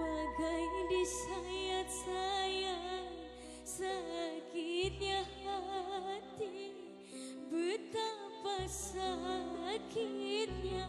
bagai disayat-sayat sakitnya hati betapa sakitnya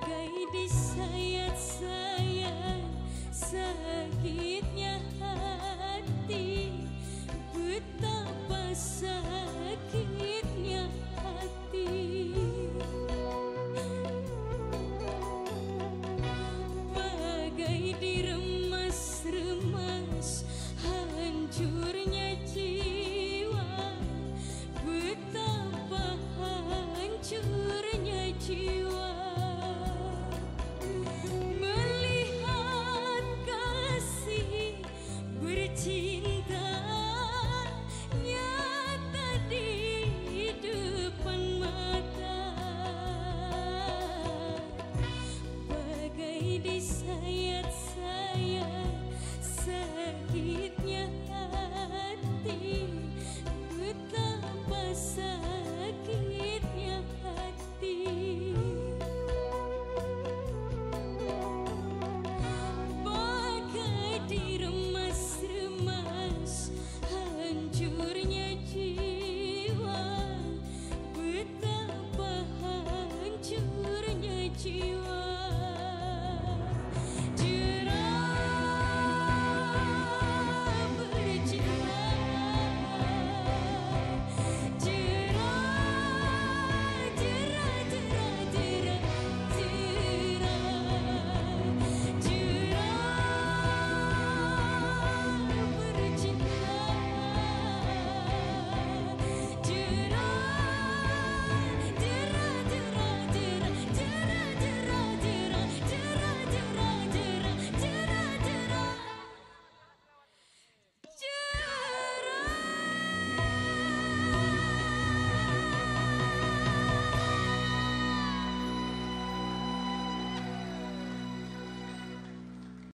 Gaidi sayat-sayat, sakitnya hati betapa sakitnya hati.